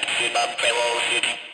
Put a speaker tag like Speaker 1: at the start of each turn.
Speaker 1: maximum velocity.